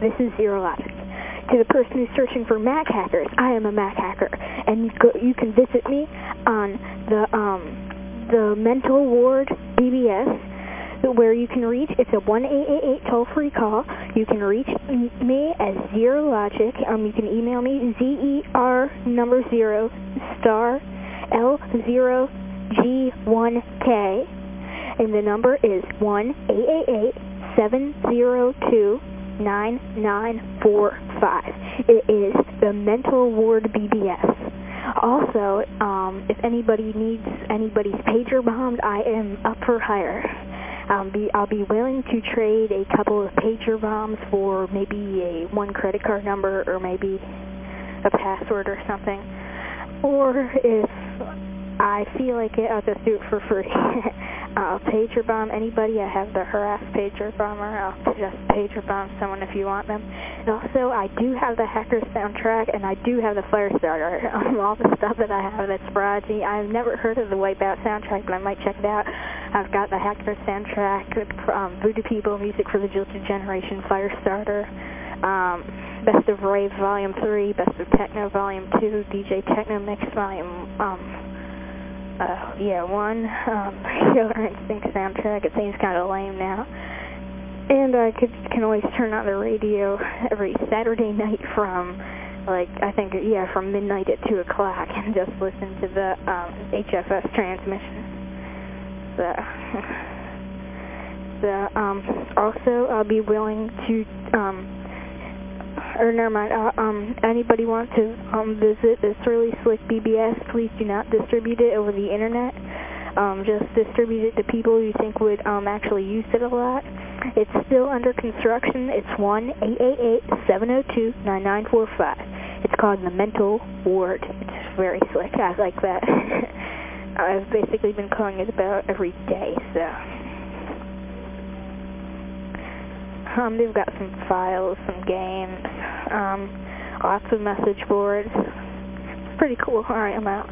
This is Zero Logic. To the person who's searching for Mac hackers, I am a Mac hacker, and you, go, you can visit me on the, um, the Mental Ward BBS, where you can reach, it's a 1-888 toll-free call. You can reach me as Zero Logic. Um, you can email me, Z-E-R number 0, star, L0G1K, and the number is 1-888-702 9945. It is the Mental Ward BBS. Also, um, if anybody needs anybody's pager bombed, I am up for hire. Um, be, I'll be willing to trade a couple of pager bombs for maybe a one credit card number or maybe a password or something. Or if I feel like it, I'll just do it for free. I'll pager bomb anybody. I have the harass pager bomber. I'll just pager bomb someone if you want them. And also, I do have the hacker soundtrack, and I do have the fire starter. Um, all the stuff that I have that's Prodigy. I've never heard of the Wipeout soundtrack, but I might check it out. I've got the hacker soundtrack, um, Voodoo People, Music for the Jilted Generation, fire starter. Um, Best of Rave Volume 3, Best of Techno Volume 2, DJ Techno Mix Volume um, uh, yeah, one, um, Killer Instinct soundtrack. It seems kind of lame now. And I could, can always turn on the radio every Saturday night from, like, I think, yeah, from midnight at 2 o'clock and just listen to the um, HFS transmission. So, so um, also I'll be willing to, um, or never mind, uh, um, anybody want to um, visit this really slick BBS, please do not distribute it over the internet. Um, just distribute it to people you think would um, actually use it a lot. It's still under construction. It's 1-888-702-9945. It's called the Mental Ward. It's very slick. I like that. I've basically been calling it about every day, so... Um, they've got some files, some games, um, lots of message boards. Pretty cool. All right, I'm out.